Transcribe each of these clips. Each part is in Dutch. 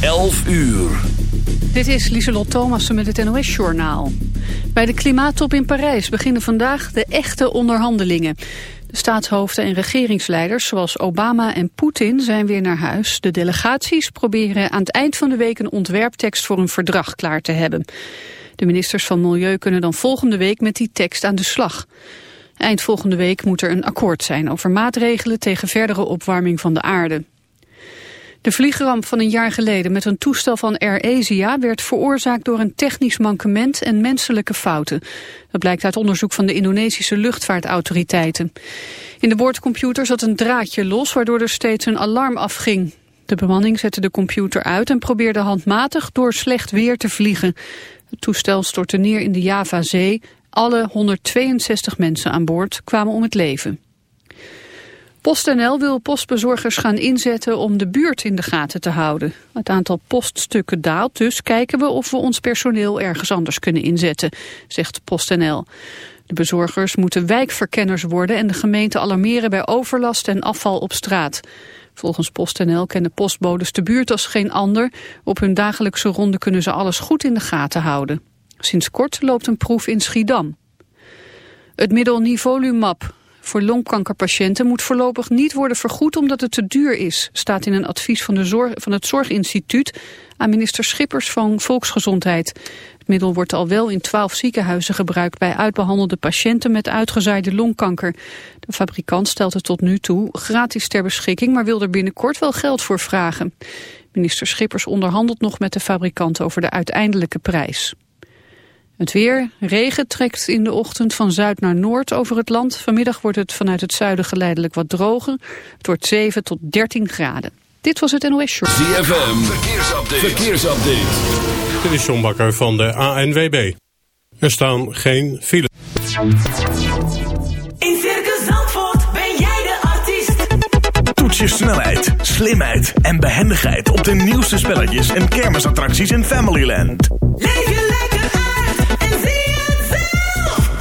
11 uur. Dit is Lieselot Thomassen met het NOS-journaal. Bij de klimaattop in Parijs beginnen vandaag de echte onderhandelingen. De staatshoofden en regeringsleiders zoals Obama en Poetin zijn weer naar huis. De delegaties proberen aan het eind van de week een ontwerptekst voor een verdrag klaar te hebben. De ministers van Milieu kunnen dan volgende week met die tekst aan de slag. Eind volgende week moet er een akkoord zijn over maatregelen tegen verdere opwarming van de aarde. De vliegramp van een jaar geleden met een toestel van Air Asia werd veroorzaakt door een technisch mankement en menselijke fouten. Dat blijkt uit onderzoek van de Indonesische luchtvaartautoriteiten. In de boordcomputer zat een draadje los waardoor er steeds een alarm afging. De bemanning zette de computer uit en probeerde handmatig door slecht weer te vliegen. Het toestel stortte neer in de Javazee. Alle 162 mensen aan boord kwamen om het leven. PostNL wil postbezorgers gaan inzetten om de buurt in de gaten te houden. Het aantal poststukken daalt, dus kijken we of we ons personeel ergens anders kunnen inzetten, zegt PostNL. De bezorgers moeten wijkverkenners worden en de gemeente alarmeren bij overlast en afval op straat. Volgens PostNL kennen postbodes de buurt als geen ander. Op hun dagelijkse ronde kunnen ze alles goed in de gaten houden. Sinds kort loopt een proef in Schiedam. Het middel Nivolumab voor longkankerpatiënten moet voorlopig niet worden vergoed omdat het te duur is, staat in een advies van, de zorg, van het Zorginstituut aan minister Schippers van Volksgezondheid. Het middel wordt al wel in twaalf ziekenhuizen gebruikt bij uitbehandelde patiënten met uitgezaaide longkanker. De fabrikant stelt het tot nu toe gratis ter beschikking, maar wil er binnenkort wel geld voor vragen. Minister Schippers onderhandelt nog met de fabrikant over de uiteindelijke prijs. Het weer, regen trekt in de ochtend van zuid naar noord over het land. Vanmiddag wordt het vanuit het zuiden geleidelijk wat droger. Het wordt 7 tot 13 graden. Dit was het NOS Show. ZFM, verkeersupdate. verkeersupdate. Dit is John Bakker van de ANWB. Er staan geen files. In Circus Zandvoort ben jij de artiest. Toets je snelheid, slimheid en behendigheid op de nieuwste spelletjes en kermisattracties in Familyland. Leef je lekker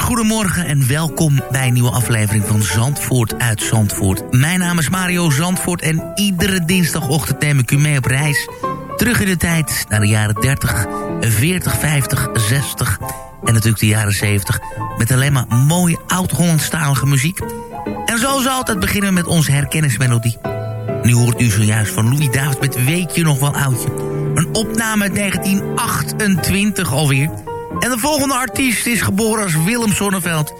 Goedemorgen en welkom bij een nieuwe aflevering van Zandvoort uit Zandvoort. Mijn naam is Mario Zandvoort en iedere dinsdagochtend neem ik u mee op reis. Terug in de tijd naar de jaren 30, 40, 50, 60 en natuurlijk de jaren 70... met alleen maar mooie oud-Hollandstalige muziek. En zoals altijd beginnen we met onze herkennismelodie. Nu hoort u zojuist van Louis David met Weet je nog wel oudje. Een opname uit 1928 alweer... En de volgende artiest is geboren als Willem Zonneveld.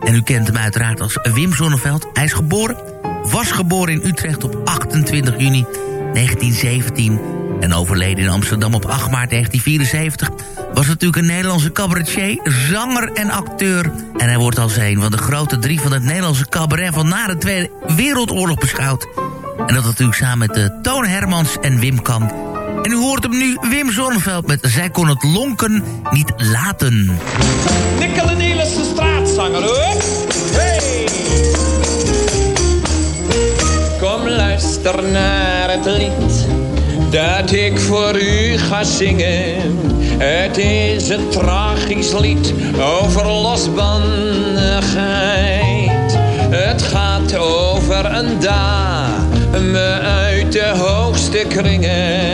En u kent hem uiteraard als Wim Zonneveld. Hij is geboren, was geboren in Utrecht op 28 juni 1917... en overleden in Amsterdam op 8 maart 1974... was natuurlijk een Nederlandse cabaretier, zanger en acteur. En hij wordt als een van de grote drie van het Nederlandse cabaret... van na de Tweede Wereldoorlog beschouwd. En dat natuurlijk samen met de Toon Hermans en Wim Kan... En u hoort hem nu, Wim Zonneveld met Zij kon het lonken niet laten. Nikkele Nielissen straatzanger hoor. Hey! Kom luister naar het lied dat ik voor u ga zingen. Het is een tragisch lied over losbandigheid. Het gaat over een dame uit de hoogste kringen.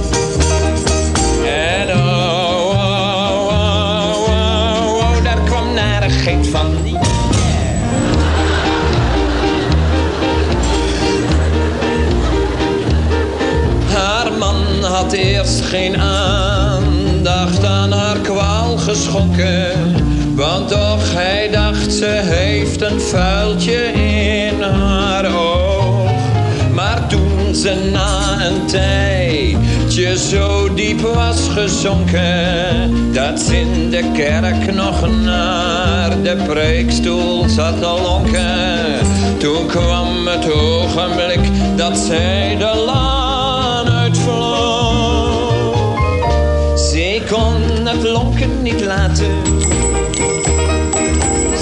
Narigheid van. Haar man had eerst geen aandacht aan haar kwaal geschonken. Want toch hij dacht ze heeft een vuiltje in haar oog. Maar toen ze na een tijd zo diep was gezonken dat ze in de kerk nog naar de preekstoel zat te lonken. Toen kwam het ogenblik dat zij de laan uitvloog. Ze kon het lonken niet laten.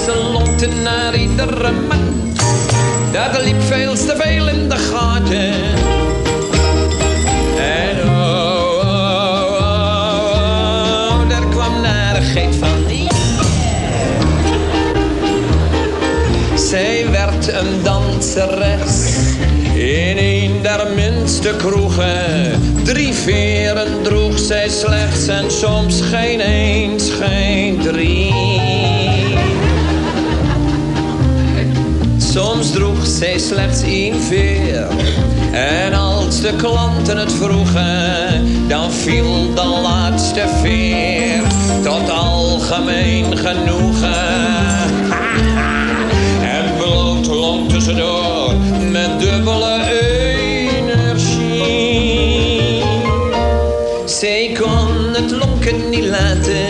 Ze lonkte naar iedere man. Dat liep veel te veel in de gaten. Een danseres in een der minste kroegen. Drie veren droeg zij slechts en soms geen eens, geen drie. Soms droeg zij slechts één veer. En als de klanten het vroegen, dan viel de laatste veer tot algemeen genoegen. Met dubbele energie. Zij kon het lonken niet laten.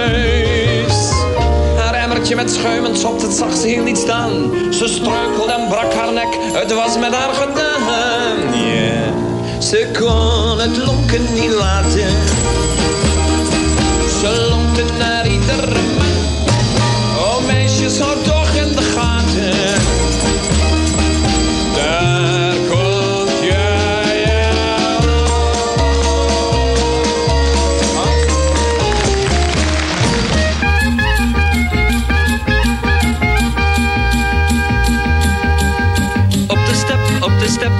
Met schuim en sopt, het zag ze hier niet staan. Ze struikelde en brak haar nek, het was met haar gedaan. Ze kon het lonken niet laten. Ze lonkte naar iedere man. Oh meisjes, hou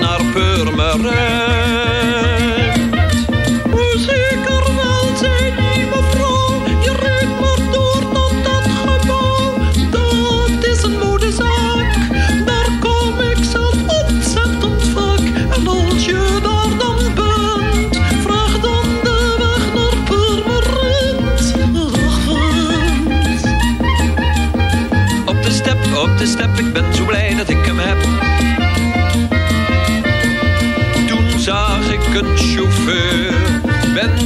naar Purmerend?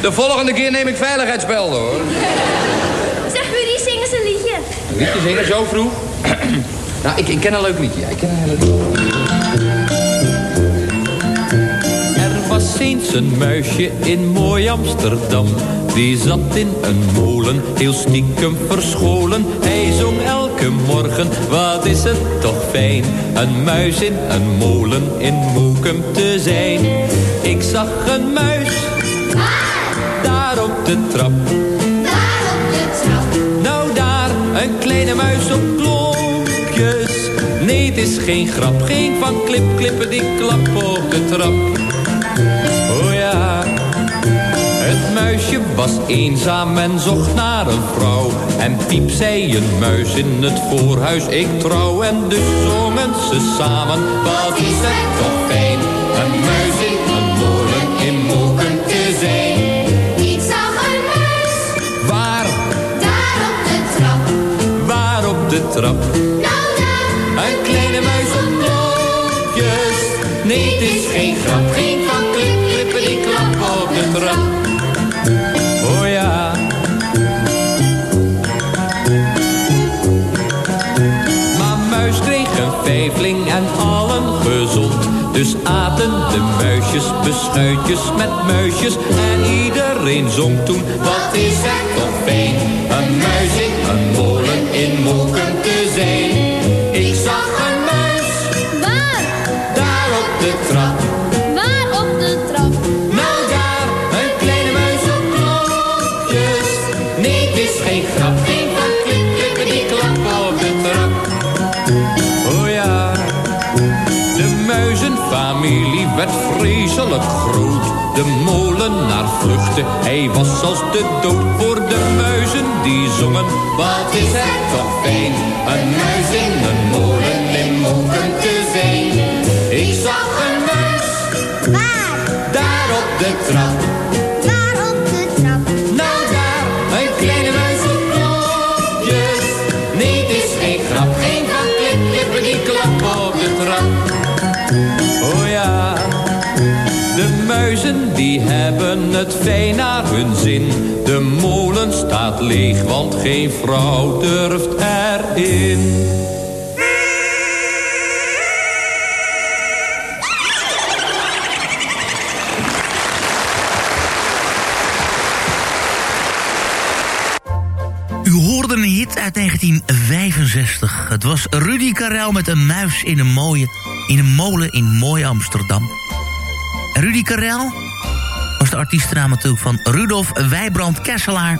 De volgende keer neem ik veiligheidsbelden, hoor. Zeg, Rudy, zing eens een liedje. Een liedje zingen, zo vroeg? nou, ik, ik ken een leuk liedje. Ja, ik ken een leuk liedje. Er was eens een muisje in mooi Amsterdam. Die zat in een molen, heel stiekem verscholen. Hij zong elke morgen, wat is het toch fijn. Een muis in een molen in Moekum te zijn. Ik zag een muis, daar op de trap. Nou daar, een kleine muis op klokjes. Nee, het is geen grap, geen van klip, klippen die klap op de trap. Oh ja, het muisje was eenzaam en zocht naar een vrouw. En piep zei een muis in het voorhuis, ik trouw. En dus zongen ze samen, wat is het toch fijn. Een muis trap? Een kleine muis op klokjes. Nee, het is geen grap, geen van klip, klippen die klap op de trap. Oh ja. Maar muis kreeg een vijfling en allen gezond. Dus aten de muisjes beschuitjes met muisjes. En iedereen zong toen, wat is het toch. Een muis in een muizenfamilie werd vreselijk groot. De molenaar vluchtte, hij was als de dood voor de muizen die zongen. Wat is het toch fijn, een muis in een molen in Moeken te zijn. Ik zag een muis, Waar, daar op de trap. Het fijn naar hun zin. De molen staat leeg, want geen vrouw durft erin. U hoorde een hit uit 1965. Het was Rudy Karel met een muis in een, mooie, in een molen in mooi Amsterdam. Rudy Karel artiestennaam natuurlijk van Rudolf Wijbrand Kesselaar.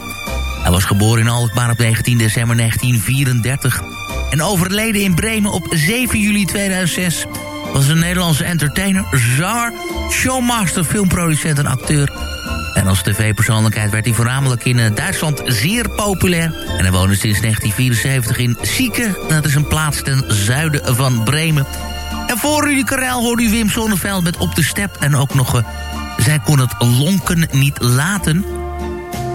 Hij was geboren in Alkmaar op 19 december 1934... en overleden in Bremen op 7 juli 2006... was een Nederlandse entertainer, zanger, showmaster, filmproducent en acteur... En als tv-persoonlijkheid werd hij voornamelijk in eh, Duitsland zeer populair. En hij woonde sinds 1974 in Sieke. Dat is een plaats ten zuiden van Bremen. En voor Rudy Karel hoorde u Wim Sonneveld met Op de Step. En ook nog, eh, zij kon het lonken niet laten.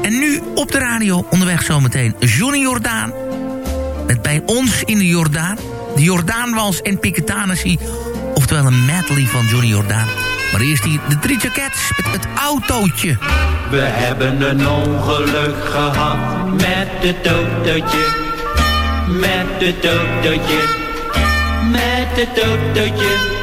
En nu op de radio onderweg zometeen Johnny Jordaan. Met bij ons in de Jordaan. De Jordaanwals en Piketanessie. Oftewel een medley van Johnny Jordaan. Maar eerst hier de drie Cats met het autootje. We hebben een ongeluk gehad met het autootje. Met het autootje. Met het autootje.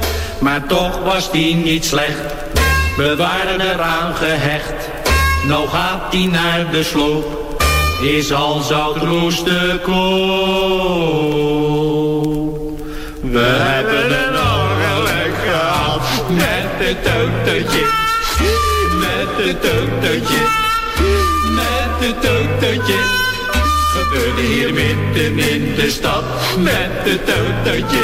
Maar toch was die niet slecht, we waren eraan gehecht. Nou gaat die naar de sloop, is al zoutroes te koop. We hebben een ongeluk gehad met het autootje, met het autootje, met het autootje. Gebeurde hier midden in de stad met het autootje,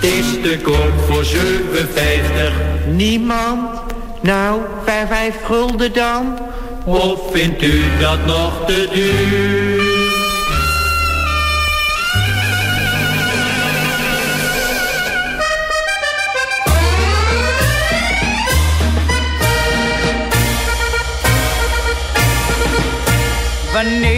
Het is te koop voor 7,50. Niemand? Nou, vijf, vijf gulden dan? Of vindt u dat nog te duur? Wanneer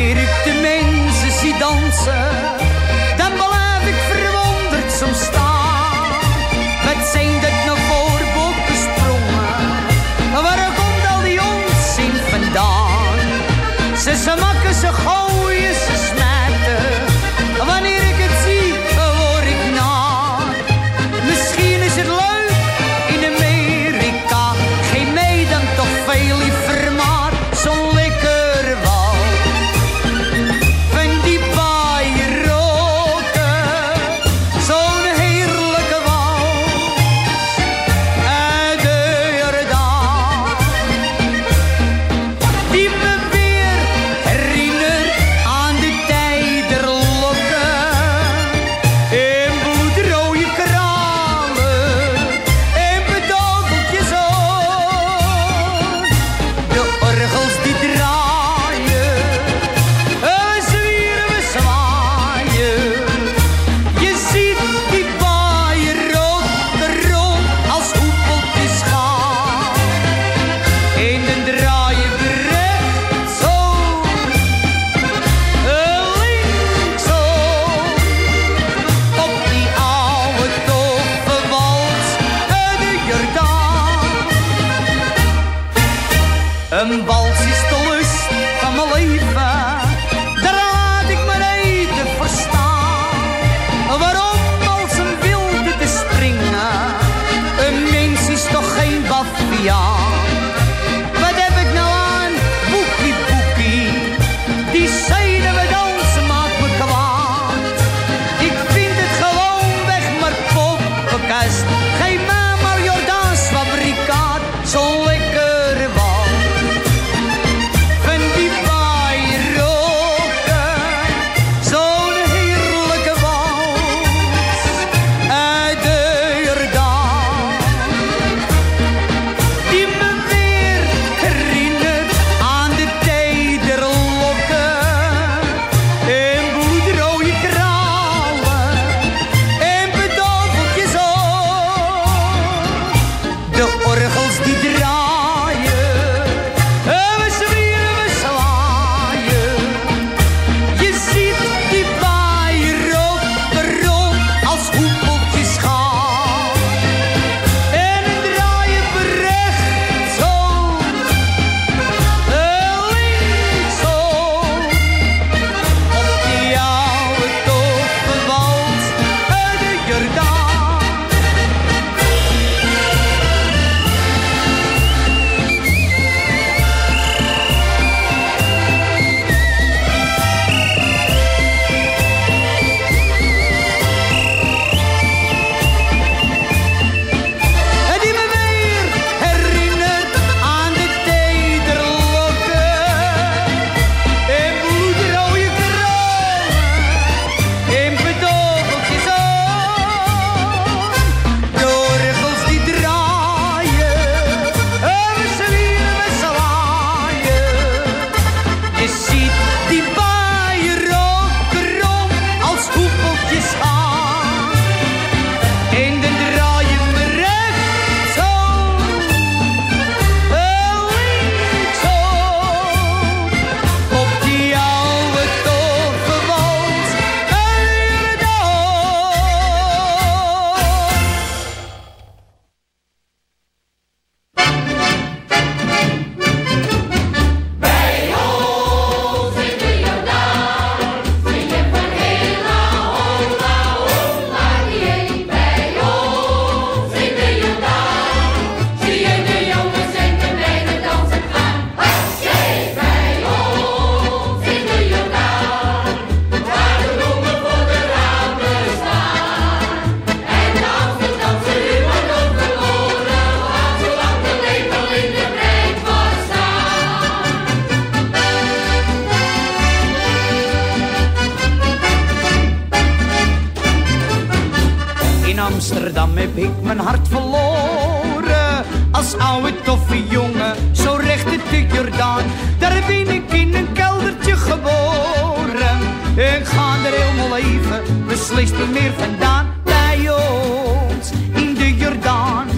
Amsterdam heb ik mijn hart verloren. Als oude toffe jongen, zo recht de Jordaan. Daar ben ik in een keldertje geboren. Ik ga er helemaal even, beslist niet meer vandaan. Bij ons in de Jordaan,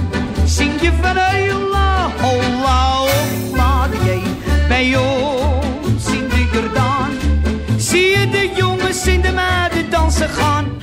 zing je van Eula, holla, holla, jee. Bij ons in de Jordaan, zie je de jongens in de meiden dansen gaan.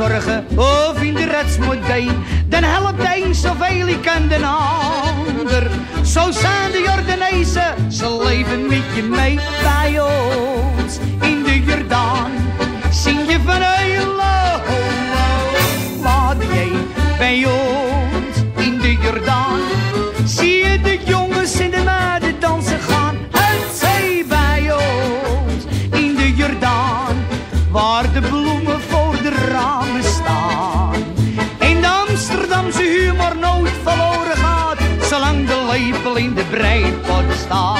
Zorgen. Of in de redsmodij, dan helpt de zoveel ik aan de ander. Zo zijn de Jordanezen, ze leven met je mee bij ons breidbåndsdag.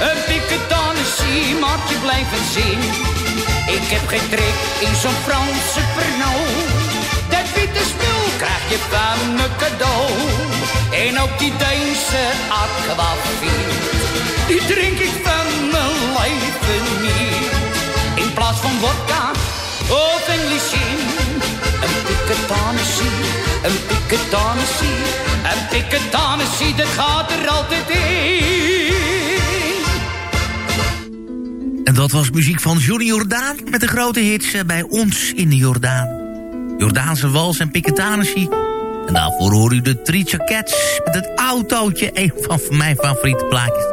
Een piketanissie maakt je blijven zin. Ik heb geen trek in zo'n Franse Pernod. Dat witte spul krijg je van me cadeau. En ook die Deense aquavit. Die drink ik van mijn leven niet. In plaats van vodka of English gin. Een piketanissie, een piketanissie, een piketanissie, dat gaat er altijd in. Dat was muziek van Johnny Jordaan... met de grote hits eh, bij ons in de Jordaan. Jordaanse wals en piketanissie. En daarvoor hoor u de Tricia Cats met het autootje. Een van mijn favoriete plaatjes.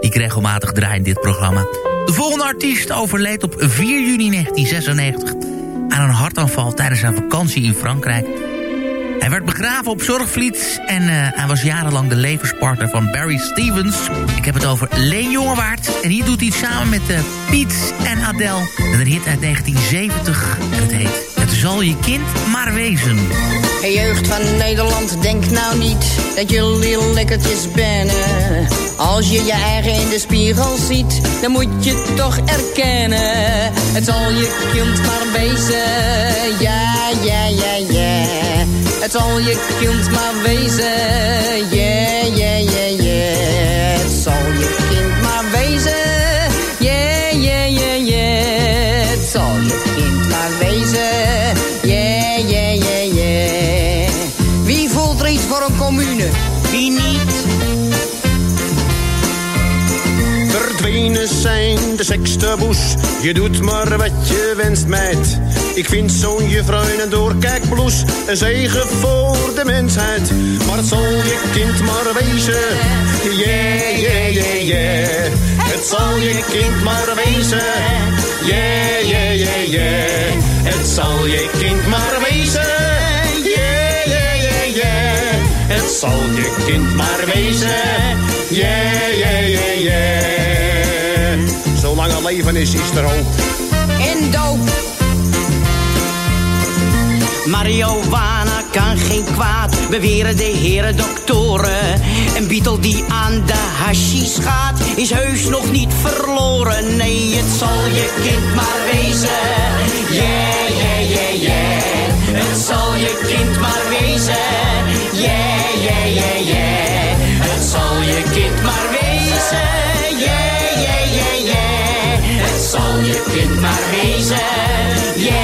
Die ik regelmatig draai in dit programma. De volgende artiest overleed op 4 juni 1996... aan een hartaanval tijdens zijn vakantie in Frankrijk... Hij werd begraven op Zorgvliet en uh, hij was jarenlang de levenspartner van Barry Stevens. Ik heb het over Leen Jongewaard. En hier doet hij het samen met uh, Piet en Adele. Met een hit uit 1970 en het heet Het zal je kind maar wezen. Hey jeugd van Nederland, denk nou niet dat jullie lekkertjes bennen. Als je je eigen in de spiegel ziet, dan moet je toch erkennen. Het zal je kind maar wezen, ja, ja, ja, ja. Het zal je kind maar wezen, yeah, yeah, yeah, yeah. Het zal je kind maar wezen, yeah, yeah, yeah, yeah. Het zal je kind maar wezen, yeah, yeah, yeah, yeah. Wie voelt er iets voor een commune? Wie niet? Verdwenen zijn de sekste boes. Je doet maar wat je wenst, meid. Ik vind zo'n juffrouw in een een zegen voor de mensheid. Maar het zal je kind maar wezen. Yeah, yeah, yeah, yeah. Het zal je kind maar wezen. Yeah, yeah, yeah, yeah. Het zal je kind maar wezen. Yeah, yeah, yeah, yeah. Het zal je kind maar wezen. Yeah, yeah, yeah, yeah. Zolang er leven is, is er hoop. En doop. Marihuana kan geen kwaad, beweren de heren doktoren. Een beetle die aan de hashish gaat, is heus nog niet verloren. Nee, het zal je kind maar wezen. Yeah, yeah, yeah, yeah. Het zal je kind maar wezen. Yeah, yeah, yeah, yeah. Het zal je kind maar wezen. Yeah, yeah, yeah, yeah. Het zal je kind maar wezen. Yeah,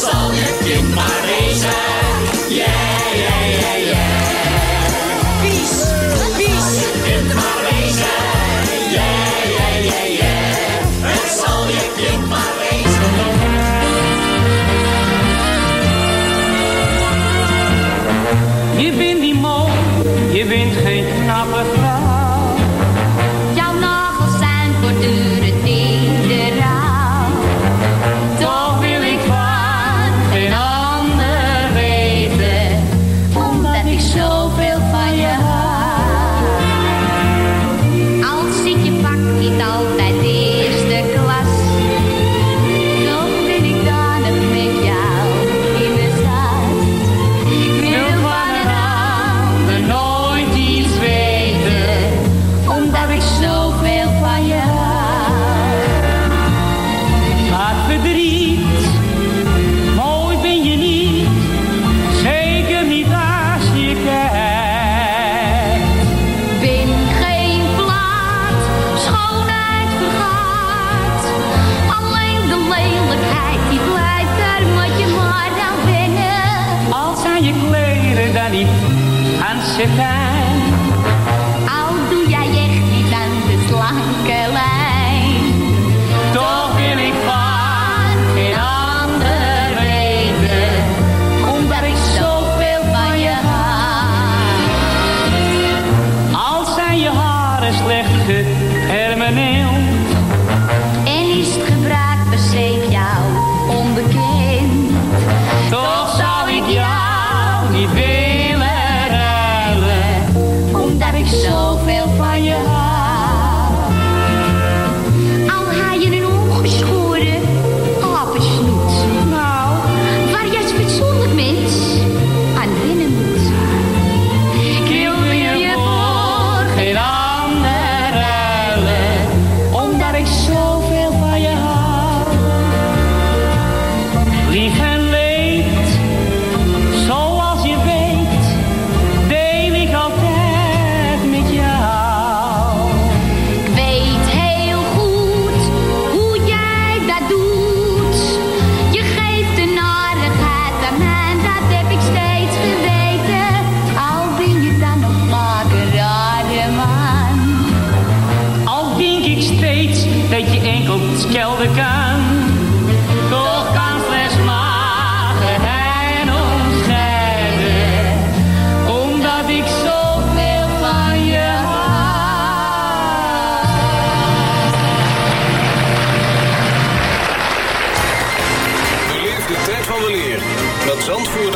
Zal je kind maar wezen. Yeah, yeah,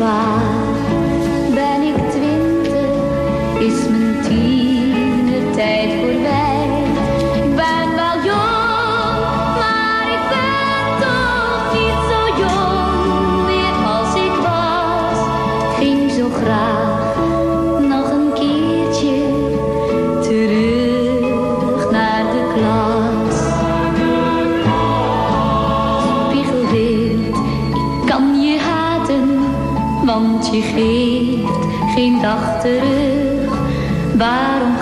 Is je geeft geen dag terug. Waarom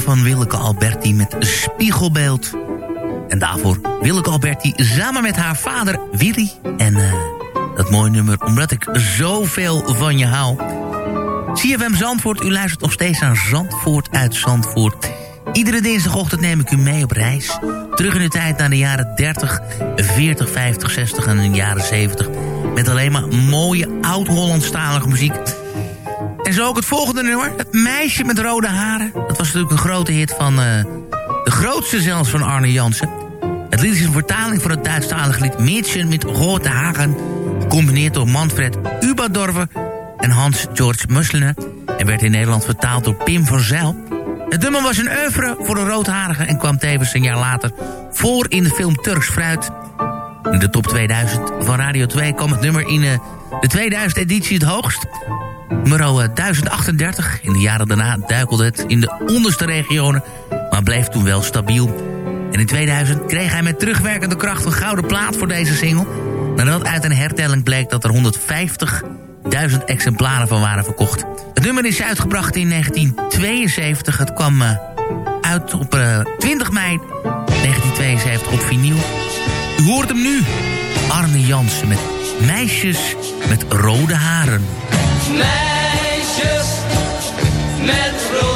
van Willeke Alberti met Spiegelbeeld. En daarvoor Willeke Alberti samen met haar vader Willy. En eh, dat mooie nummer, omdat ik zoveel van je hou. CFM Zandvoort, u luistert nog steeds aan Zandvoort uit Zandvoort. Iedere dinsdagochtend neem ik u mee op reis. Terug in de tijd naar de jaren 30, 40, 50, 60 en de jaren 70. Met alleen maar mooie oud-Hollandstalige muziek. Zo ook het volgende nummer. Het meisje met rode haren. Dat was natuurlijk een grote hit van... eh, de grootste zelfs van Arne Jansen. Het lied is een vertaling van het Duitsstalige lied... Mädchen met Rote Hagen. Gecombineerd door Manfred Ubadorfer en Hans-George Musselner. En werd in Nederland vertaald door Pim van Zijl. Het nummer was een oeuvre voor de roodharige... en kwam tevens een jaar later voor in de film Turks Fruit... In de top 2000 van Radio 2 kwam het nummer in eh, de 2000 editie het hoogst. Nummer eh, 1038. In de jaren daarna duikelde het in de onderste regionen, maar bleef toen wel stabiel. En in 2000 kreeg hij met terugwerkende kracht een gouden plaat voor deze single. Nadat uit een hertelling bleek dat er 150.000 exemplaren van waren verkocht. Het nummer is uitgebracht in 1972. Het kwam eh, uit op eh, 20 mei 1972 op vinyl. U hoort hem nu. Arne Jansen met Meisjes met rode haren. Meisjes met rode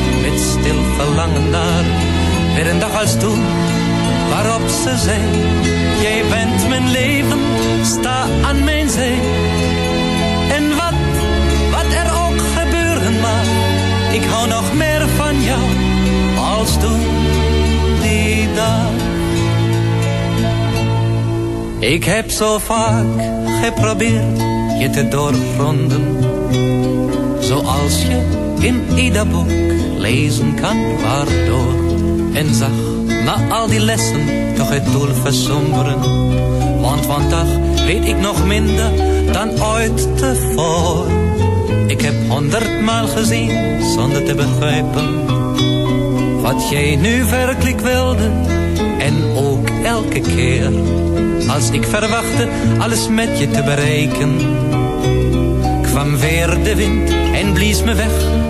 stil verlangen naar. Weer een dag als toen waarop ze zei. Jij bent mijn leven, sta aan mijn zee. En wat, wat er ook gebeuren mag. Ik hou nog meer van jou als toen die dag. Ik heb zo vaak geprobeerd je te doorgronden. Zoals je in ieder boek lezen kan waardoor. En zag na al die lessen toch het doel versomberen. Want vandaag weet ik nog minder dan ooit tevoren. Ik heb honderdmaal gezien zonder te begrijpen. Wat jij nu werkelijk wilde en ook elke keer. Als ik verwachtte alles met je te bereiken. Kwam weer de wind en blies me weg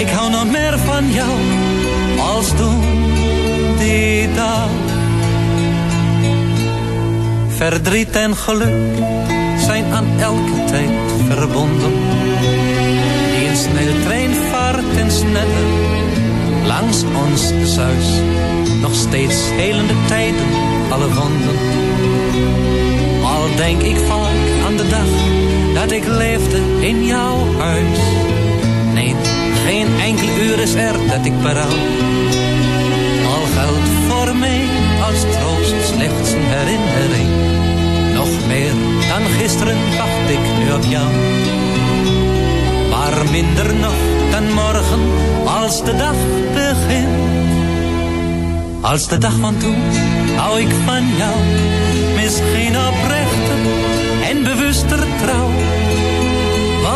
Ik hou nog meer van jou als toen die dag. Verdriet en geluk zijn aan elke tijd verbonden. Die een snelle trein vaart en sneller langs ons zuis. Nog steeds helende tijden, alle wonden. Al denk ik vaak aan de dag dat ik leefde in jouw huis. Nee, geen enkel uur is er dat ik berouw. Al geldt voor mij als troost slechts een herinnering. Nog meer dan gisteren wacht ik nu op jou. Maar minder nog dan morgen als de dag begint. Als de dag van toen hou ik van jou. Misschien oprechter en bewuster trouw.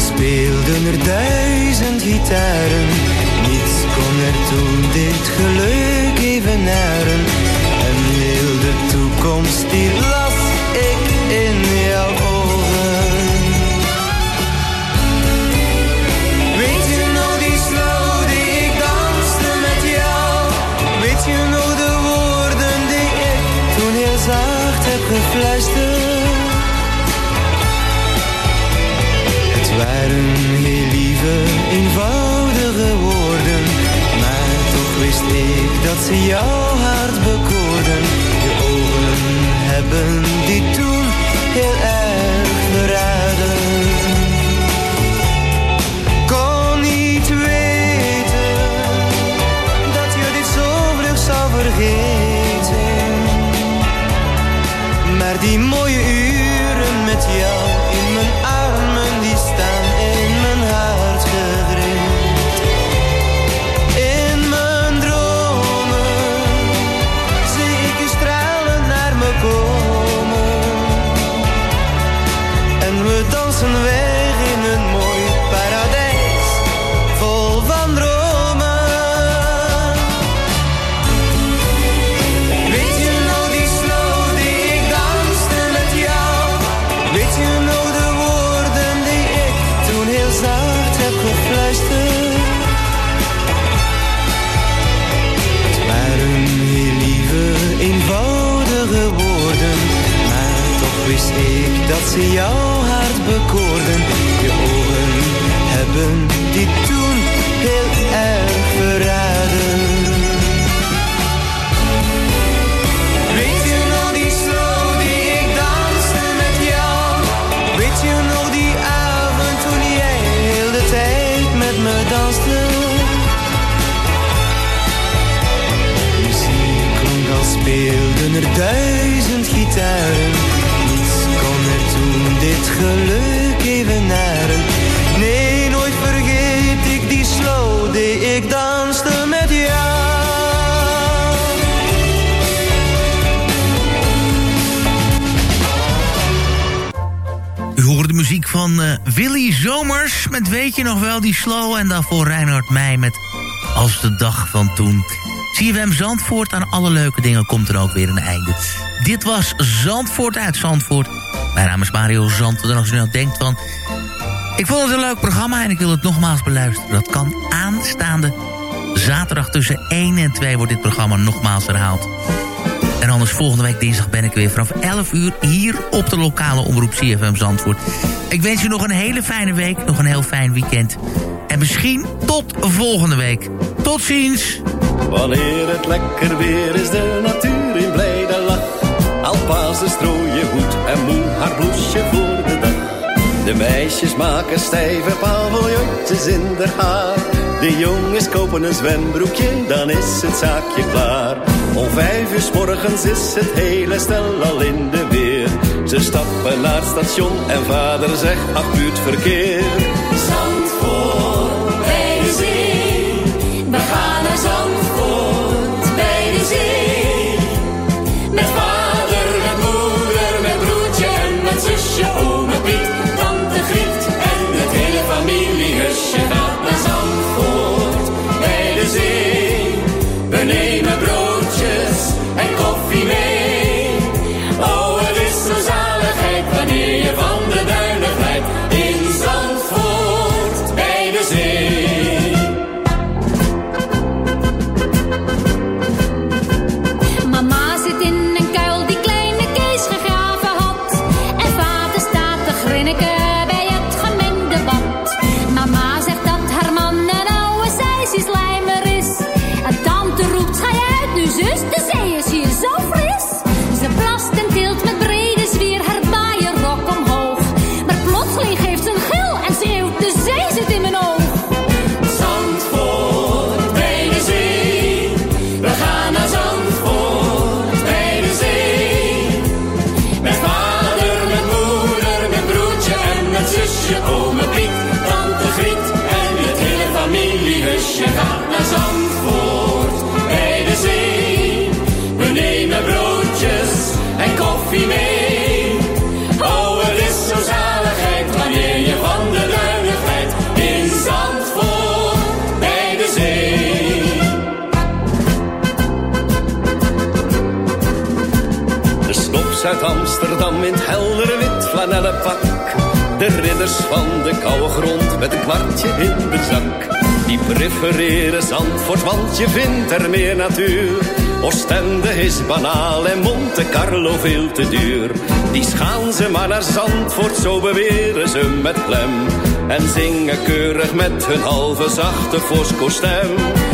Speelden er duizend gitaren. Niets kon er toen dit geluk evenaren. En heel de toekomst die las jouw hart bekoorden. Je ogen hebben die toen heel erg verraden kon niet weten dat je dit zo vlug zou vergeten. Maar die mooie weg in een mooi paradijs vol van dromen. Weet je nog die slow die ik danste met jou? Weet je nog de woorden die ik toen heel zacht heb gefluisterd? Het waren heel lieve, eenvoudige woorden, maar toch wist ik dat ze hart bekoorden. Je ogen hebben die toen heel erg verraden. Weet je nog die slow die ik danste met jou? Weet je nog die avond toen jij heel de tijd met me danste? Muziek klonk als speelden er duizend gitaren Geluk evenaren. Nee, nooit vergeet ik die slow die ik danste met jou. U hoorde de muziek van eh, Willy Zomers met Weet je nog wel, die slow. En daarvoor Reinhard Meij met Als de dag van toen. CFM Zandvoort, aan alle leuke dingen komt er ook weer een einde. Dit was Zandvoort uit Zandvoort. Mijn naam is Mario Zandvoort. En als u nou denkt van... Ik vond het een leuk programma en ik wil het nogmaals beluisteren. Dat kan aanstaande zaterdag tussen 1 en 2 wordt dit programma nogmaals herhaald. En anders volgende week dinsdag ben ik weer vanaf 11 uur hier op de lokale omroep CFM Zandvoort. Ik wens u nog een hele fijne week, nog een heel fijn weekend. En misschien tot volgende week. Tot ziens! Wanneer het lekker weer is, de natuur in blijde lach. Alpazen strooien goed en moe haar bloesje voor de dag. De meisjes maken stijve paviljoentjes in de haar. De jongens kopen een zwembroekje, dan is het zaakje klaar. Om vijf uur s morgens is het hele stel al in de weer. Ze stappen naar het station en vader zegt, ach verkeer. Met met hun halve zachte fosco-stem.